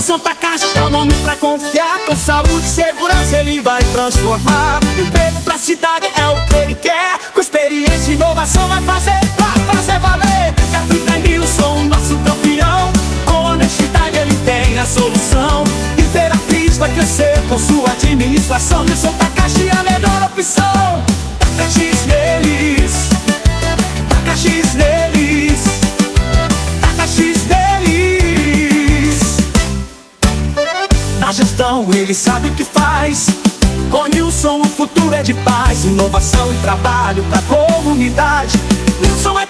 Nilson Takashi é o nome pra confiar. Com saúde e segurança ele vai transformar. Emprego pra cidade é o que ele quer. Com experiência e inovação vai fazer, vai fazer valer. Capita Nilson, nosso campeão. Com honestidade ele tem a solução. Imperatriz vai crescer com sua administração. Takashi Gestão ele sabe o que faz. Com Nilson o futuro é de paz Inovação e trabalho pra comunidade. Nilson é